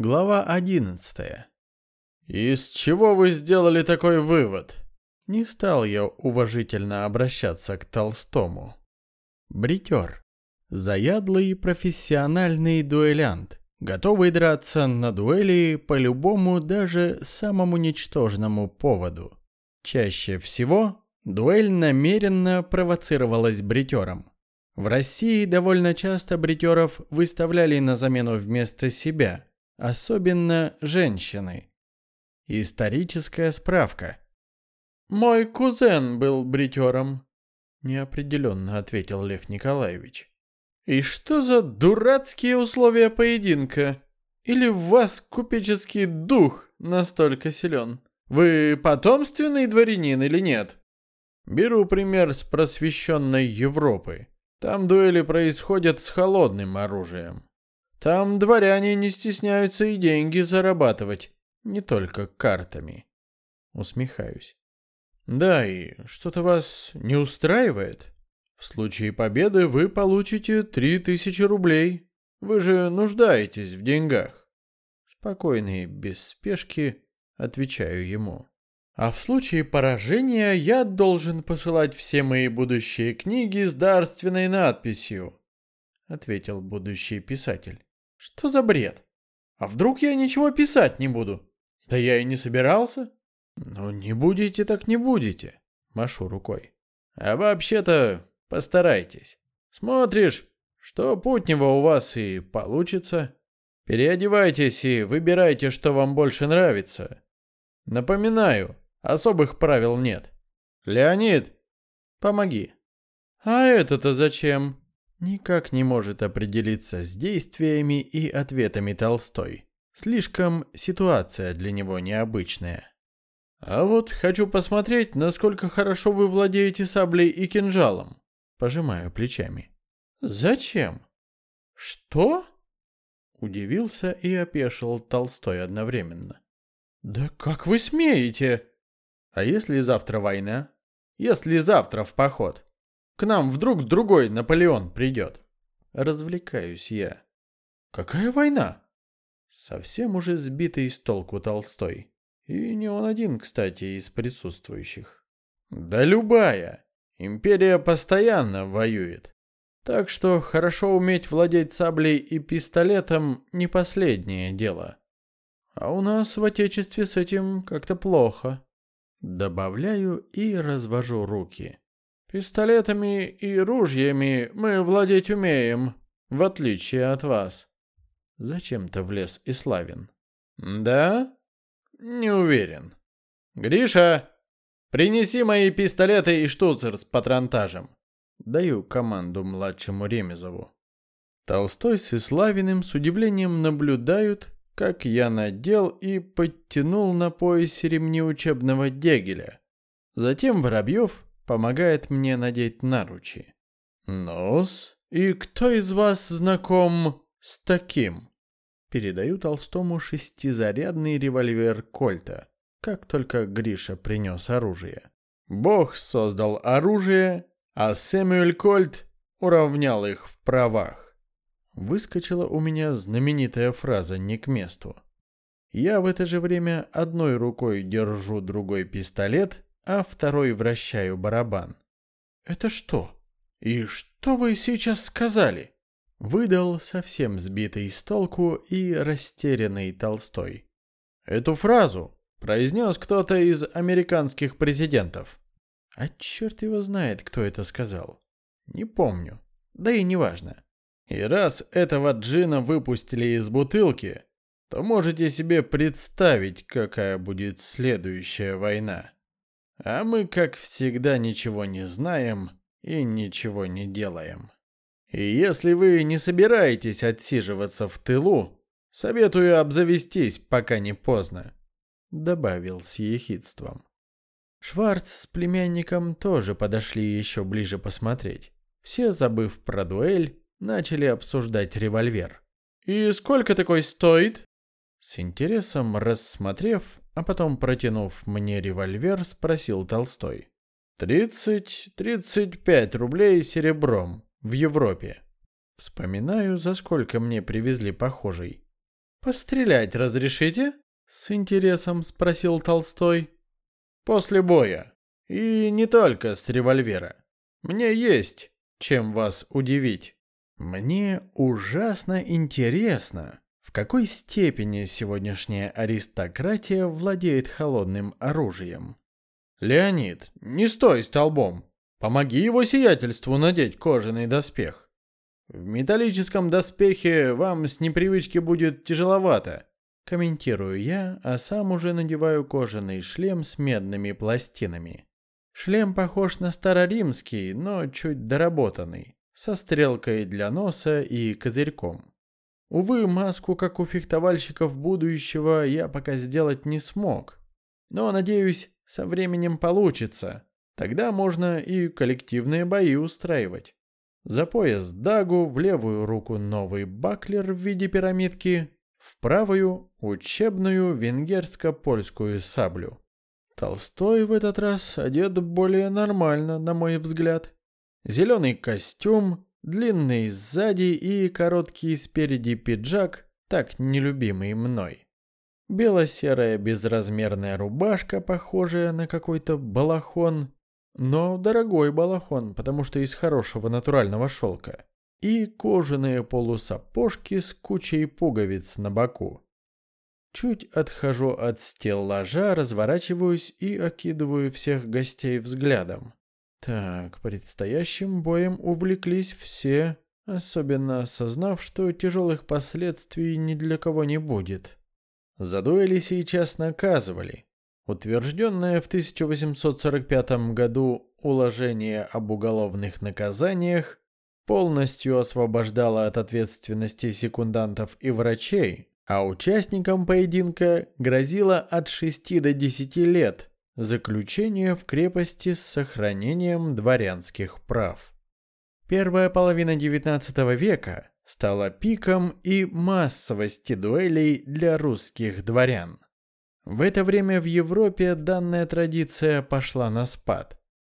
Глава одиннадцатая. «Из чего вы сделали такой вывод?» Не стал я уважительно обращаться к Толстому. Бритер. Заядлый профессиональный дуэлянт, готовый драться на дуэли по любому, даже самому ничтожному поводу. Чаще всего дуэль намеренно провоцировалась бритером. В России довольно часто бритеров выставляли на замену вместо себя – особенно женщины. Историческая справка. «Мой кузен был бритером», — неопределенно ответил Лев Николаевич. «И что за дурацкие условия поединка? Или в вас купеческий дух настолько силен? Вы потомственный дворянин или нет?» Беру пример с просвещенной Европы. Там дуэли происходят с холодным оружием. Там дворяне не стесняются и деньги зарабатывать, не только картами. Усмехаюсь. Да, и что-то вас не устраивает? В случае победы вы получите три тысячи рублей. Вы же нуждаетесь в деньгах. Спокойно без спешки отвечаю ему. А в случае поражения я должен посылать все мои будущие книги с дарственной надписью, ответил будущий писатель. Что за бред? А вдруг я ничего писать не буду? Да я и не собирался. Ну, не будете, так не будете. Машу рукой. А вообще-то постарайтесь. Смотришь, что путнего у вас и получится. Переодевайтесь и выбирайте, что вам больше нравится. Напоминаю, особых правил нет. Леонид, помоги. А это-то зачем? Никак не может определиться с действиями и ответами Толстой. Слишком ситуация для него необычная. А вот хочу посмотреть, насколько хорошо вы владеете саблей и кинжалом. Пожимаю плечами. Зачем? Что? Удивился и опешил Толстой одновременно. Да как вы смеете? А если завтра война? Если завтра в поход? К нам вдруг другой Наполеон придет. Развлекаюсь я. Какая война? Совсем уже сбитый с толку Толстой. И не он один, кстати, из присутствующих. Да любая. Империя постоянно воюет. Так что хорошо уметь владеть саблей и пистолетом не последнее дело. А у нас в Отечестве с этим как-то плохо. Добавляю и развожу руки. Пистолетами и ружьями мы владеть умеем, в отличие от вас. Зачем-то влез и Славин. Да? Не уверен. Гриша, принеси мои пистолеты и штуцер с патронтажем. Даю команду младшему Ремезову. Толстой с Иславиным с удивлением наблюдают, как я надел и подтянул на поясе ремни учебного дегеля. Затем Воробьев помогает мне надеть наручи. Нос? И кто из вас знаком с таким? Передаю Толстому шестизарядный револьвер Кольта, как только Гриша принес оружие. Бог создал оружие, а Сэмюэль Кольт уравнял их в правах. Выскочила у меня знаменитая фраза не к месту. Я в это же время одной рукой держу другой пистолет, а второй вращаю барабан. «Это что? И что вы сейчас сказали?» Выдал совсем сбитый с толку и растерянный Толстой. Эту фразу произнес кто-то из американских президентов. А черт его знает, кто это сказал. Не помню. Да и неважно. И раз этого джина выпустили из бутылки, то можете себе представить, какая будет следующая война. А мы, как всегда, ничего не знаем и ничего не делаем. И если вы не собираетесь отсиживаться в тылу, советую обзавестись, пока не поздно», — добавил с ехидством. Шварц с племянником тоже подошли еще ближе посмотреть. Все, забыв про дуэль, начали обсуждать револьвер. «И сколько такой стоит?» С интересом рассмотрев, а потом, протянув мне револьвер, спросил Толстой. «Тридцать, тридцать пять рублей серебром в Европе». Вспоминаю, за сколько мне привезли похожий. «Пострелять разрешите?» — с интересом спросил Толстой. «После боя. И не только с револьвера. Мне есть чем вас удивить». Мне ужасно интересно, в какой степени сегодняшняя аристократия владеет холодным оружием. Леонид, не стой столбом. Помоги его сиятельству надеть кожаный доспех. В металлическом доспехе вам с непривычки будет тяжеловато. Комментирую я, а сам уже надеваю кожаный шлем с медными пластинами. Шлем похож на староримский, но чуть доработанный со стрелкой для носа и козырьком. Увы, маску, как у фехтовальщиков будущего, я пока сделать не смог. Но, надеюсь, со временем получится. Тогда можно и коллективные бои устраивать. За пояс дагу, в левую руку новый баклер в виде пирамидки, в правую – учебную венгерско-польскую саблю. Толстой в этот раз одет более нормально, на мой взгляд. Зеленый костюм, длинный сзади и короткий спереди пиджак, так нелюбимый мной. Бело-серая безразмерная рубашка, похожая на какой-то балахон, но дорогой балахон, потому что из хорошего натурального шелка. И кожаные полусапожки с кучей пуговиц на боку. Чуть отхожу от стеллажа, разворачиваюсь и окидываю всех гостей взглядом. Так, предстоящим боем увлеклись все, особенно осознав, что тяжелых последствий ни для кого не будет. За дуэли сейчас наказывали. Утвержденное в 1845 году уложение об уголовных наказаниях полностью освобождало от ответственности секундантов и врачей, а участникам поединка грозило от 6 до 10 лет Заключение в крепости с сохранением дворянских прав. Первая половина XIX века стала пиком и массовости дуэлей для русских дворян. В это время в Европе данная традиция пошла на спад.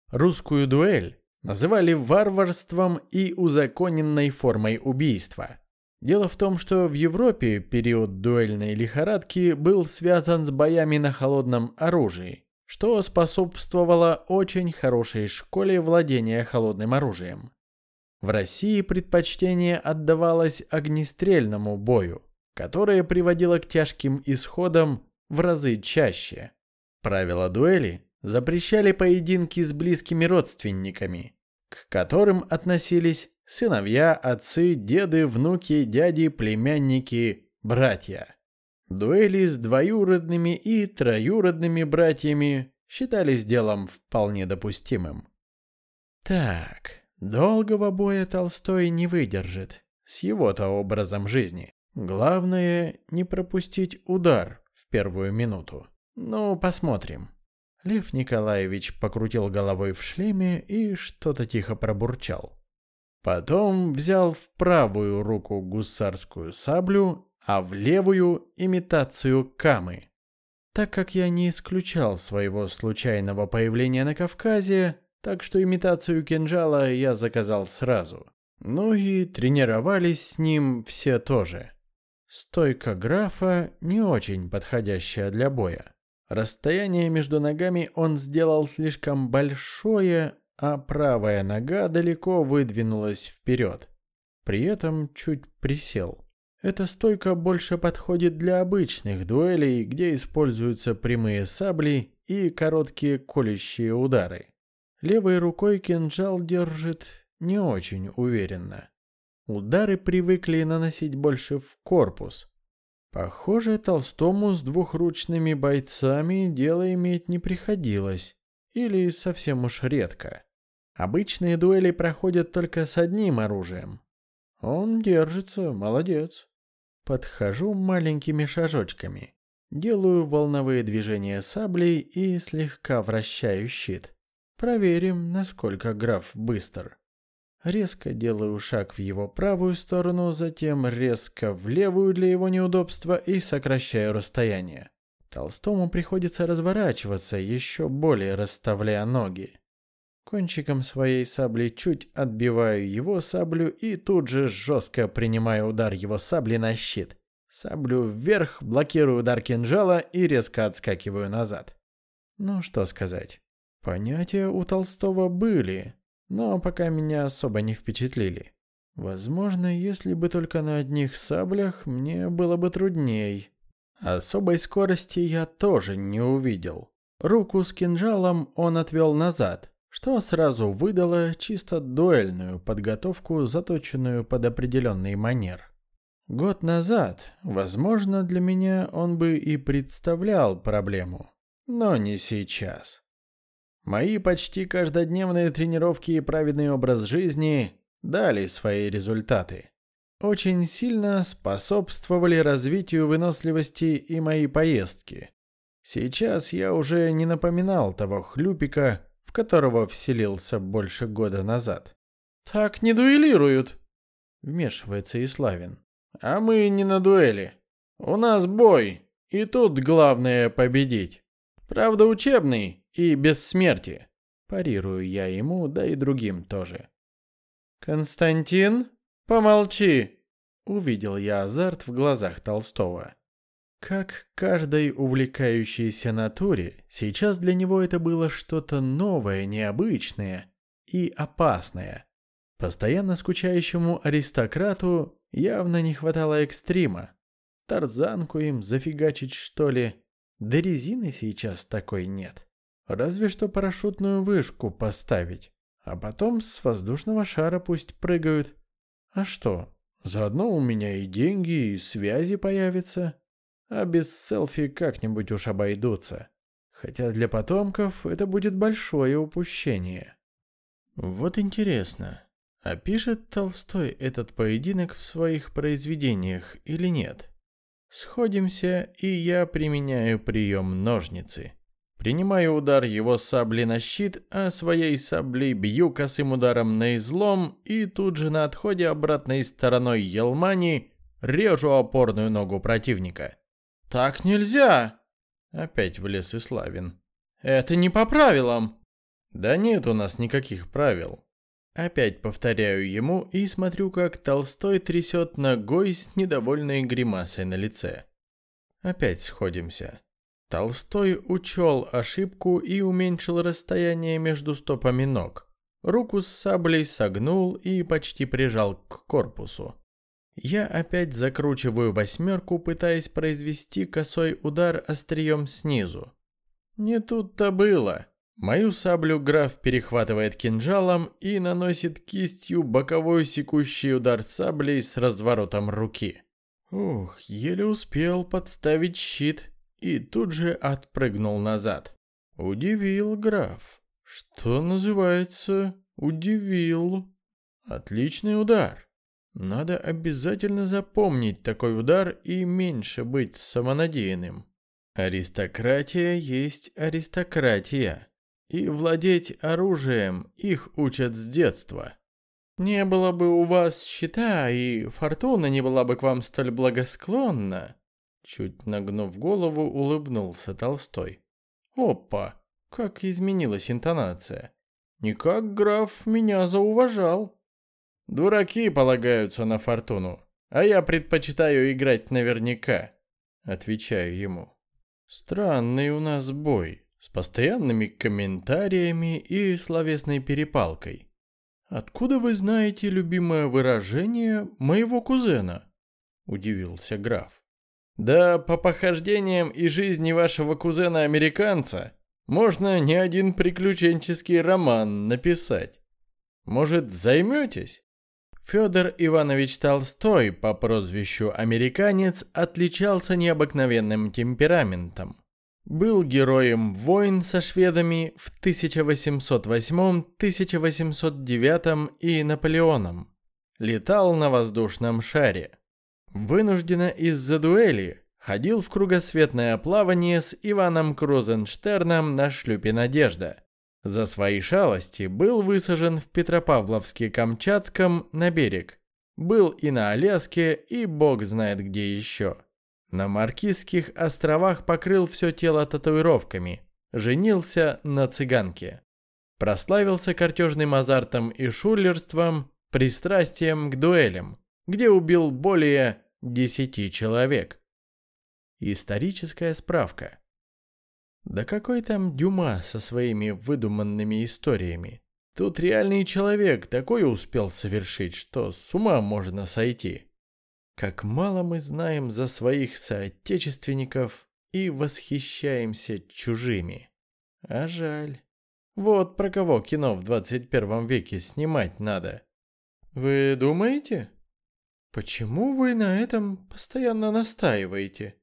Русскую дуэль называли варварством и узаконенной формой убийства. Дело в том, что в Европе период дуэльной лихорадки был связан с боями на холодном оружии – что способствовало очень хорошей школе владения холодным оружием. В России предпочтение отдавалось огнестрельному бою, которое приводило к тяжким исходам в разы чаще. Правила дуэли запрещали поединки с близкими родственниками, к которым относились сыновья, отцы, деды, внуки, дяди, племянники, братья. Дуэли с двоюродными и троюродными братьями считались делом вполне допустимым. Так, долгого боя Толстой не выдержит, с его-то образом жизни. Главное, не пропустить удар в первую минуту. Ну, посмотрим. Лев Николаевич покрутил головой в шлеме и что-то тихо пробурчал. Потом взял в правую руку гусарскую саблю а в левую – имитацию камы. Так как я не исключал своего случайного появления на Кавказе, так что имитацию кинжала я заказал сразу. Ну и тренировались с ним все тоже. Стойка графа не очень подходящая для боя. Расстояние между ногами он сделал слишком большое, а правая нога далеко выдвинулась вперед. При этом чуть присел. Эта стойка больше подходит для обычных дуэлей, где используются прямые сабли и короткие колющие удары. Левой рукой кинжал держит не очень уверенно. Удары привыкли наносить больше в корпус. Похоже, Толстому с двухручными бойцами дело иметь не приходилось. Или совсем уж редко. Обычные дуэли проходят только с одним оружием. Он держится, молодец. Подхожу маленькими шажочками. Делаю волновые движения саблей и слегка вращаю щит. Проверим, насколько граф быстр. Резко делаю шаг в его правую сторону, затем резко в левую для его неудобства и сокращаю расстояние. Толстому приходится разворачиваться, еще более расставляя ноги. Кончиком своей сабли чуть отбиваю его саблю и тут же жестко принимаю удар его сабли на щит. Саблю вверх, блокирую удар кинжала и резко отскакиваю назад. Ну что сказать. Понятия у Толстого были, но пока меня особо не впечатлили. Возможно, если бы только на одних саблях, мне было бы трудней. Особой скорости я тоже не увидел. Руку с кинжалом он отвел назад, что сразу выдало чисто дуэльную подготовку, заточенную под определенный манер. Год назад, возможно, для меня он бы и представлял проблему, но не сейчас. Мои почти каждодневные тренировки и праведный образ жизни дали свои результаты. Очень сильно способствовали развитию выносливости и мои поездки. Сейчас я уже не напоминал того хлюпика, в которого вселился больше года назад. «Так не дуэлируют», — вмешивается Иславин. А мы не на дуэли. У нас бой, и тут главное победить. Правда, учебный и без смерти. Парирую я ему, да и другим тоже. Константин, помолчи. Увидел я азарт в глазах Толстого. Как каждой увлекающейся натуре, сейчас для него это было что-то новое, необычное и опасное. Постоянно скучающему аристократу Явно не хватало экстрима. Тарзанку им зафигачить, что ли? Да резины сейчас такой нет. Разве что парашютную вышку поставить. А потом с воздушного шара пусть прыгают. А что? Заодно у меня и деньги, и связи появятся. А без селфи как-нибудь уж обойдутся. Хотя для потомков это будет большое упущение. Вот интересно, Опишет Толстой этот поединок в своих произведениях или нет? Сходимся, и я применяю прием ножницы. Принимаю удар его сабли на щит, а своей саблей бью косым ударом на излом и тут же на отходе обратной стороной Елмани режу опорную ногу противника. «Так нельзя!» Опять влез Иславин. «Это не по правилам!» «Да нет у нас никаких правил. Опять повторяю ему и смотрю, как Толстой трясет ногой с недовольной гримасой на лице. Опять сходимся. Толстой учел ошибку и уменьшил расстояние между стопами ног. Руку с саблей согнул и почти прижал к корпусу. Я опять закручиваю восьмерку, пытаясь произвести косой удар острием снизу. Не тут-то было. Мою саблю граф перехватывает кинжалом и наносит кистью боковой секущий удар саблей с разворотом руки. Ух, еле успел подставить щит и тут же отпрыгнул назад. Удивил граф. Что называется, удивил. Отличный удар. Надо обязательно запомнить такой удар и меньше быть самонадеянным. Аристократия есть аристократия. И владеть оружием их учат с детства. Не было бы у вас щита, и фортуна не была бы к вам столь благосклонна. Чуть нагнув голову, улыбнулся Толстой. Опа, как изменилась интонация. Никак граф меня зауважал. Дураки полагаются на фортуну, а я предпочитаю играть наверняка. Отвечаю ему. Странный у нас бой с постоянными комментариями и словесной перепалкой. «Откуда вы знаете любимое выражение моего кузена?» – удивился граф. «Да по похождениям и жизни вашего кузена-американца можно не один приключенческий роман написать. Может, займетесь?» Федор Иванович Толстой по прозвищу «Американец» отличался необыкновенным темпераментом был героем войн со шведами в 1808, 1809 и Наполеоном. Летал на воздушном шаре. Вынужденно из-за дуэли ходил в кругосветное плавание с Иваном Крузенштерном на шлюпе «Надежда». За свои шалости был высажен в Петропавловске-Камчатском на берег. Был и на Аляске, и бог знает где еще. На Маркизских островах покрыл все тело татуировками. Женился на цыганке. Прославился картежным азартом и шулерством, пристрастием к дуэлям, где убил более 10 человек. Историческая справка. Да какой там Дюма со своими выдуманными историями? Тут реальный человек такое успел совершить, что с ума можно сойти. Как мало мы знаем за своих соотечественников и восхищаемся чужими. А жаль. Вот про кого кино в 21 веке снимать надо. Вы думаете? Почему вы на этом постоянно настаиваете?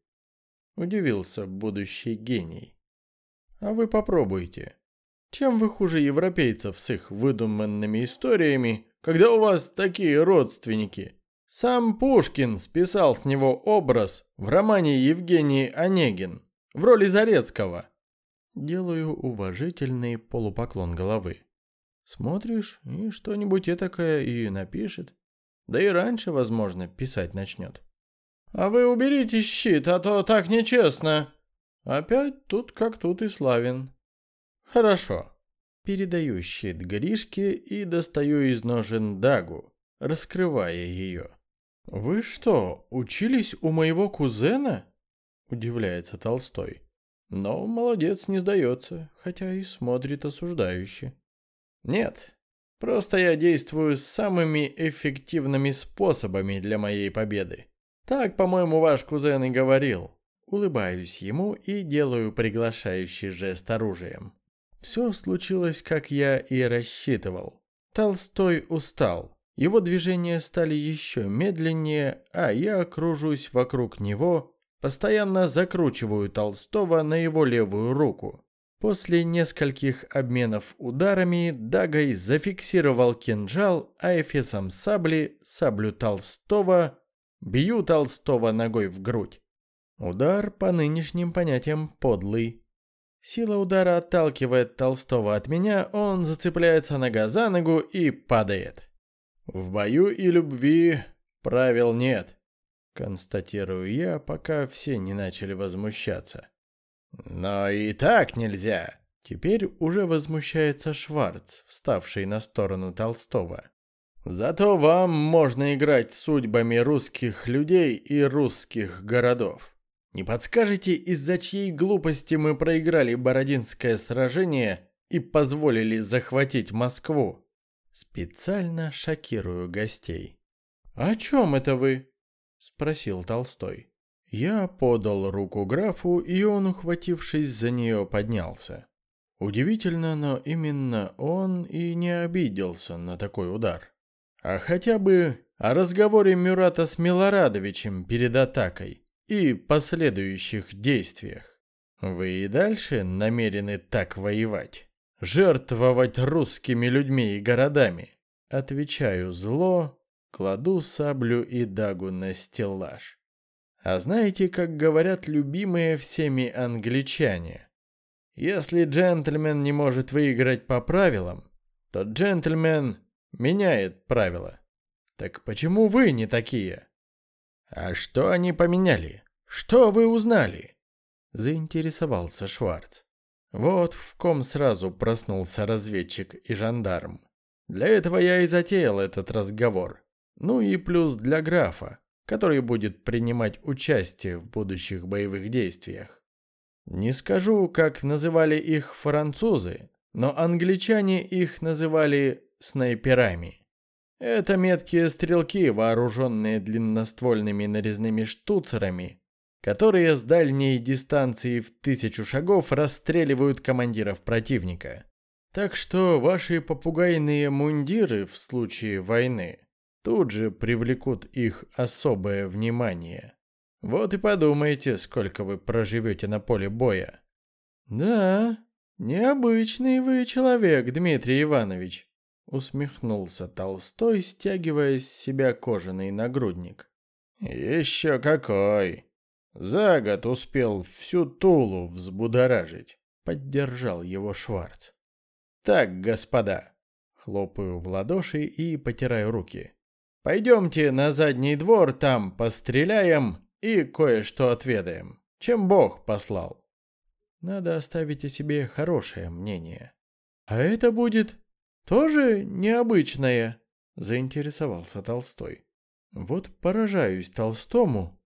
Удивился будущий гений. А вы попробуйте. Чем вы хуже европейцев с их выдуманными историями, когда у вас такие родственники? Сам Пушкин списал с него образ в романе Евгений Онегин в роли Зарецкого. Делаю уважительный полупоклон головы. Смотришь, и что-нибудь этакое и напишет. Да и раньше, возможно, писать начнет. А вы уберите щит, а то так нечестно. Опять тут как тут и славен. Хорошо. Передаю щит Гришке и достаю из ножен дагу, раскрывая ее. «Вы что, учились у моего кузена?» – удивляется Толстой. Но молодец не сдается, хотя и смотрит осуждающе. Нет, просто я действую самыми эффективными способами для моей победы. Так, по-моему, ваш кузен и говорил. Улыбаюсь ему и делаю приглашающий жест оружием. Все случилось, как я и рассчитывал. Толстой устал. Его движения стали еще медленнее, а я кружусь вокруг него, Постоянно закручиваю Толстого на его левую руку. После нескольких обменов ударами Дагой зафиксировал кинжал, а эфесом сабли саблю Толстого, бью Толстого ногой в грудь. Удар по нынешним понятиям подлый. Сила удара отталкивает Толстого от меня, он зацепляется нога за ногу и падает. В бою и любви правил нет. Констатирую я, пока все не начали возмущаться. Но и так нельзя. Теперь уже возмущается Шварц, вставший на сторону Толстого. Зато вам можно играть судьбами русских людей и русских городов. Не подскажете, из-за чьей глупости мы проиграли Бородинское сражение и позволили захватить Москву? Специально шокирую гостей. «О чем это вы?» спросил Толстой. Я подал руку графу, и он, ухватившись за нее, поднялся. Удивительно, но именно он и не обиделся на такой удар. А хотя бы о разговоре Мюрата с Милорадовичем перед атакой и последующих действиях. Вы и дальше намерены так воевать? Жертвовать русскими людьми и городами? Отвечаю зло, Кладу саблю и дагу на стеллаж. А знаете, как говорят любимые всеми англичане? Если джентльмен не может выиграть по правилам, то джентльмен меняет правила. Так почему вы не такие? А что они поменяли? Что вы узнали? Заинтересовался Шварц. Вот в ком сразу проснулся разведчик и жандарм. Для этого я и затеял этот разговор. Ну и плюс для графа, который будет принимать участие в будущих боевых действиях. Не скажу, как называли их французы, но англичане их называли снайперами. Это меткие стрелки, вооруженные длинноствольными нарезными штуцерами, которые с дальней дистанции в тысячу шагов расстреливают командиров противника. Так что ваши попугайные мундиры в случае войны тут же привлекут их особое внимание. Вот и подумайте, сколько вы проживете на поле боя. Да, необычный вы человек, Дмитрий Иванович, усмехнулся Толстой, стягивая с себя кожаный нагрудник. Еще какой! За год успел всю Тулу взбудоражить, поддержал его Шварц. Так, господа, хлопаю в ладоши и потираю руки. Пойдемте на задний двор, там постреляем и кое-что отведаем, чем Бог послал. Надо оставить о себе хорошее мнение. А это будет тоже необычное, заинтересовался Толстой. Вот поражаюсь Толстому,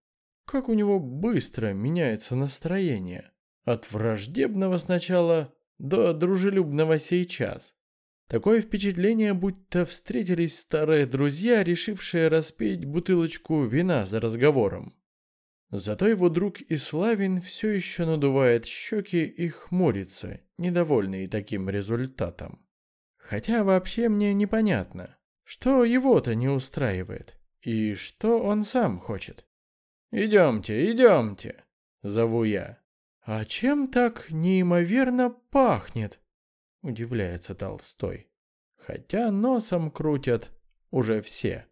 как у него быстро меняется настроение. От враждебного сначала до дружелюбного сейчас. Такое впечатление, будто встретились старые друзья, решившие распить бутылочку вина за разговором. Зато его друг Иславин все еще надувает щеки и хмурится, недовольный таким результатом. Хотя вообще мне непонятно, что его-то не устраивает и что он сам хочет. «Идемте, идемте», — зову я. «А чем так неимоверно пахнет?» — удивляется Толстой. Хотя носом крутят уже все.